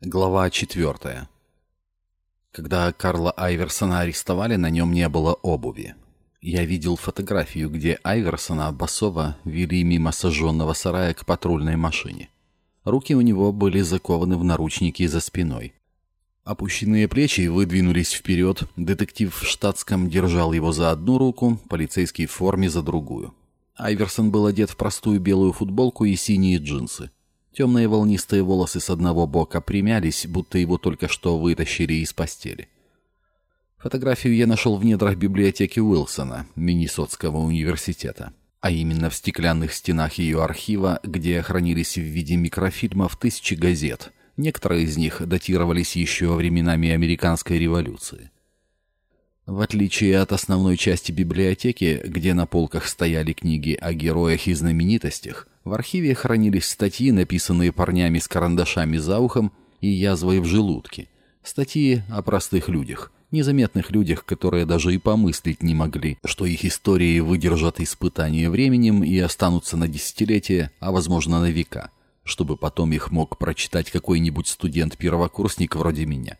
Глава 4. Когда Карла Айверсона арестовали, на нем не было обуви. Я видел фотографию, где Айверсона босого вели мимо сожженного сарая к патрульной машине. Руки у него были закованы в наручники за спиной. Опущенные плечи выдвинулись вперед, детектив в штатском держал его за одну руку, полицейский в форме за другую. Айверсон был одет в простую белую футболку и синие джинсы. Темные волнистые волосы с одного бока примялись, будто его только что вытащили из постели. Фотографию я нашел в недрах библиотеки Уилсона, Миннесотского университета, а именно в стеклянных стенах ее архива, где хранились в виде микрофильмов тысячи газет. Некоторые из них датировались еще временами американской революции. В отличие от основной части библиотеки, где на полках стояли книги о героях и знаменитостях, в архиве хранились статьи, написанные парнями с карандашами за ухом и язвой в желудке. Статьи о простых людях, незаметных людях, которые даже и помыслить не могли, что их истории выдержат испытание временем и останутся на десятилетия, а возможно на века, чтобы потом их мог прочитать какой-нибудь студент-первокурсник вроде меня.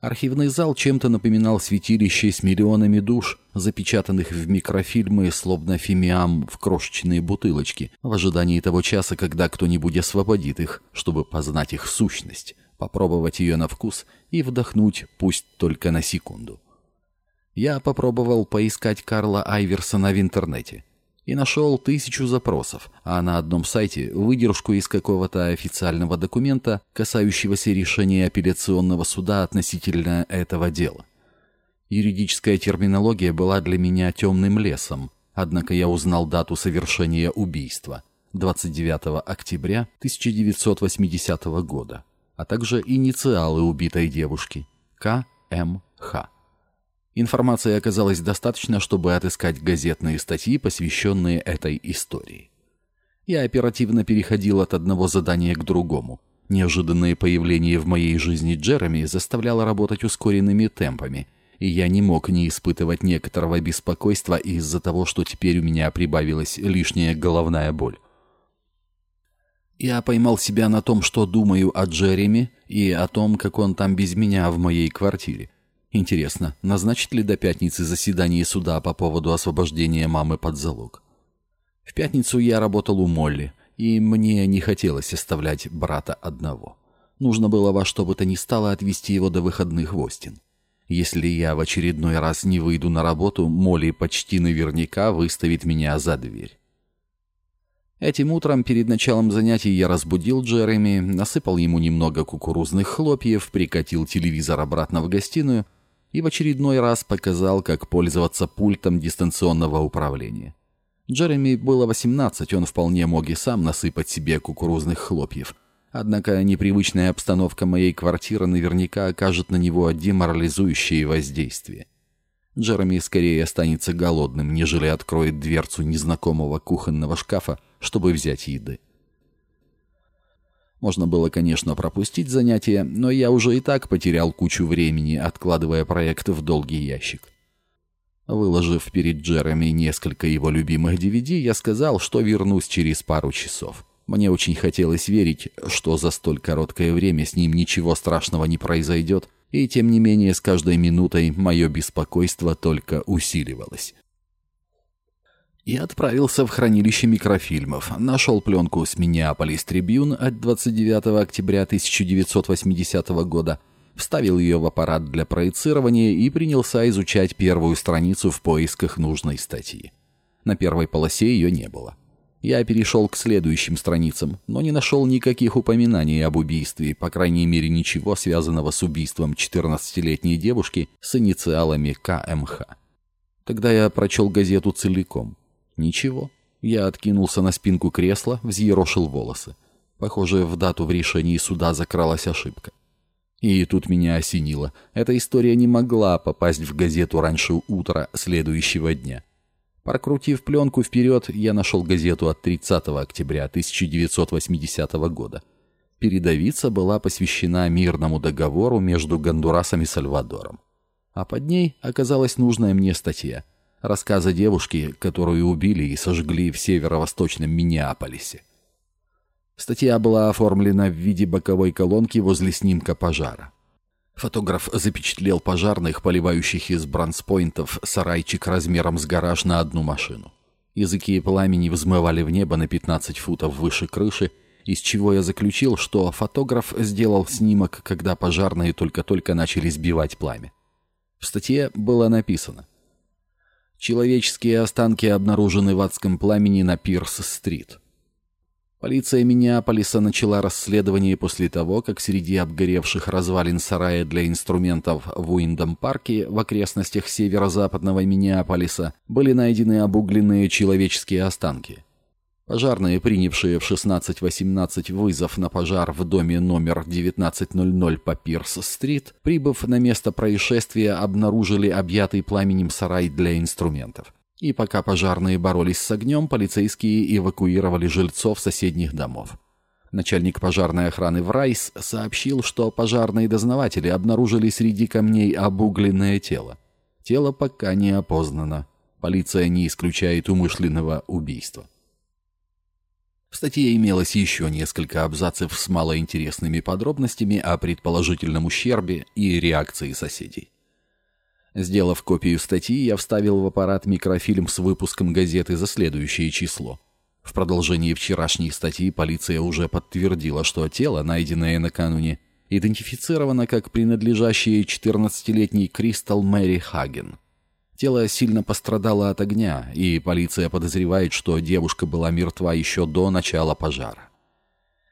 Архивный зал чем-то напоминал святилище с миллионами душ, запечатанных в микрофильмы, словно фимиам в крошечные бутылочки, в ожидании того часа, когда кто-нибудь освободит их, чтобы познать их сущность, попробовать ее на вкус и вдохнуть, пусть только на секунду. Я попробовал поискать Карла Айверсона в интернете и нашел тысячу запросов, а на одном сайте выдержку из какого-то официального документа, касающегося решения апелляционного суда относительно этого дела. Юридическая терминология была для меня темным лесом, однако я узнал дату совершения убийства – 29 октября 1980 года, а также инициалы убитой девушки – К.М.Х. Информации оказалось достаточно, чтобы отыскать газетные статьи, посвященные этой истории. Я оперативно переходил от одного задания к другому. Неожиданное появление в моей жизни Джереми заставляло работать ускоренными темпами, и я не мог не испытывать некоторого беспокойства из-за того, что теперь у меня прибавилась лишняя головная боль. Я поймал себя на том, что думаю о Джереми и о том, как он там без меня в моей квартире. Интересно, назначит ли до пятницы заседание суда по поводу освобождения мамы под залог? В пятницу я работал у Молли, и мне не хотелось оставлять брата одного. Нужно было во что бы то ни стало отвезти его до выходных в Остин. Если я в очередной раз не выйду на работу, Молли почти наверняка выставит меня за дверь. Этим утром перед началом занятий я разбудил Джереми, насыпал ему немного кукурузных хлопьев, прикатил телевизор обратно в гостиную и в очередной раз показал, как пользоваться пультом дистанционного управления. Джереми было 18, он вполне мог и сам насыпать себе кукурузных хлопьев. Однако непривычная обстановка моей квартиры наверняка окажет на него деморализующее воздействие. Джереми скорее останется голодным, нежели откроет дверцу незнакомого кухонного шкафа, чтобы взять еды. Можно было, конечно, пропустить занятия, но я уже и так потерял кучу времени, откладывая проект в долгий ящик. Выложив перед Джереми несколько его любимых DVD, я сказал, что вернусь через пару часов. Мне очень хотелось верить, что за столь короткое время с ним ничего страшного не произойдет, и тем не менее с каждой минутой мое беспокойство только усиливалось. И отправился в хранилище микрофильмов. Нашел пленку с Миннеаполис Трибюн от 29 октября 1980 года, вставил ее в аппарат для проецирования и принялся изучать первую страницу в поисках нужной статьи. На первой полосе ее не было. Я перешел к следующим страницам, но не нашел никаких упоминаний об убийстве, по крайней мере ничего связанного с убийством 14-летней девушки с инициалами КМХ. Тогда я прочел газету целиком. Ничего. Я откинулся на спинку кресла, взъерошил волосы. Похоже, в дату в решении суда закралась ошибка. И тут меня осенило. Эта история не могла попасть в газету раньше утра следующего дня. Прокрутив пленку вперед, я нашел газету от 30 октября 1980 года. Передовица была посвящена мирному договору между Гондурасом и Сальвадором. А под ней оказалась нужная мне статья – рассказа девушки, которую убили и сожгли в северо-восточном Миннеаполисе. Статья была оформлена в виде боковой колонки возле снимка пожара. Фотограф запечатлел пожарных, поливающих из бронспойнтов сарайчик размером с гараж на одну машину. Языки пламени взмывали в небо на 15 футов выше крыши, из чего я заключил, что фотограф сделал снимок, когда пожарные только-только начали сбивать пламя. В статье было написано «Человеческие останки обнаружены в адском пламени на Пирс-стрит». Полиция Миннеаполиса начала расследование после того, как среди обгоревших развалин сарая для инструментов в Уиндом-парке в окрестностях северо-западного Миннеаполиса были найдены обугленные человеческие останки. Пожарные, принявшие в 16.18 вызов на пожар в доме номер 1900 по Пирс-стрит, прибыв на место происшествия, обнаружили объятый пламенем сарай для инструментов. И пока пожарные боролись с огнем, полицейские эвакуировали жильцов соседних домов. Начальник пожарной охраны в Райс сообщил, что пожарные дознаватели обнаружили среди камней обугленное тело. Тело пока не опознано. Полиция не исключает умышленного убийства. В статье имелось еще несколько абзацев с малоинтересными подробностями о предположительном ущербе и реакции соседей. Сделав копию статьи, я вставил в аппарат микрофильм с выпуском газеты за следующее число. В продолжении вчерашней статьи полиция уже подтвердила, что тело, найденное накануне, идентифицировано как принадлежащее 14-летней Кристал Мэри Хаген. Тело сильно пострадало от огня, и полиция подозревает, что девушка была мертва еще до начала пожара.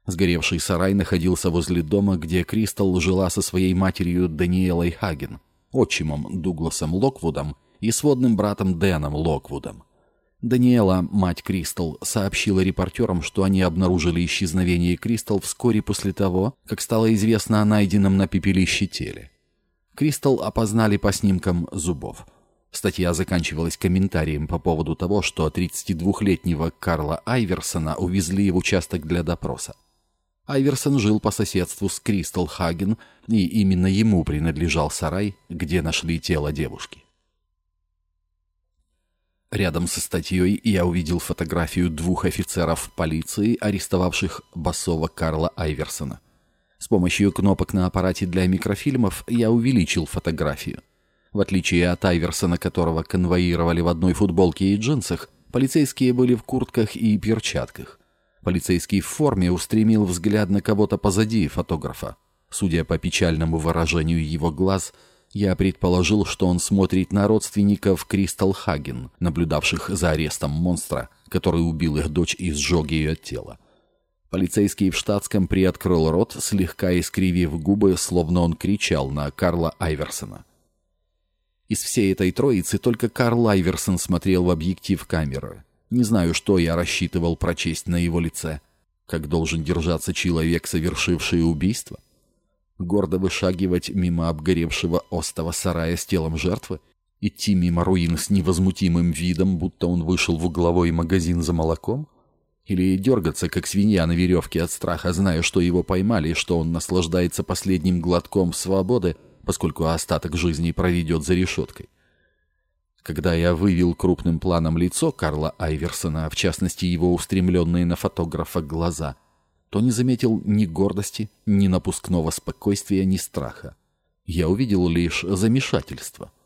Сгоревший сарай находился возле дома, где Кристал жила со своей матерью Даниэлой Хаген – отчимом Дугласом Локвудом и сводным братом Дэном Локвудом. Даниэла, мать Кристал, сообщила репортерам, что они обнаружили исчезновение Кристал вскоре после того, как стало известно о найденном на пепелище теле. Кристал опознали по снимкам зубов. Статья заканчивалась комментарием по поводу того, что 32-летнего Карла Айверсона увезли в участок для допроса. Айверсон жил по соседству с Кристал Хаген, и именно ему принадлежал сарай, где нашли тело девушки. Рядом со статьей я увидел фотографию двух офицеров полиции, арестовавших басова Карла Айверсона. С помощью кнопок на аппарате для микрофильмов я увеличил фотографию. В отличие от Айверсона, которого конвоировали в одной футболке и джинсах, полицейские были в куртках и перчатках. Полицейский в форме устремил взгляд на кого-то позади фотографа. Судя по печальному выражению его глаз, я предположил, что он смотрит на родственников Кристал Хаген, наблюдавших за арестом монстра, который убил их дочь и сжег ее тело. Полицейский в штатском приоткрыл рот, слегка искривив губы, словно он кричал на Карла Айверсона. Из всей этой троицы только Карл Айверсон смотрел в объектив камеры. Не знаю, что я рассчитывал прочесть на его лице. Как должен держаться человек, совершивший убийство? Гордо вышагивать мимо обгоревшего остова сарая с телом жертвы? Идти мимо руин с невозмутимым видом, будто он вышел в угловой магазин за молоком? Или дергаться, как свинья на веревке от страха, зная, что его поймали и что он наслаждается последним глотком свободы, поскольку остаток жизни проведет за решеткой? Когда я вывел крупным планом лицо Карла Айверсона, в частности его устремленные на фотографа глаза, то не заметил ни гордости, ни напускного спокойствия, ни страха. Я увидел лишь замешательство —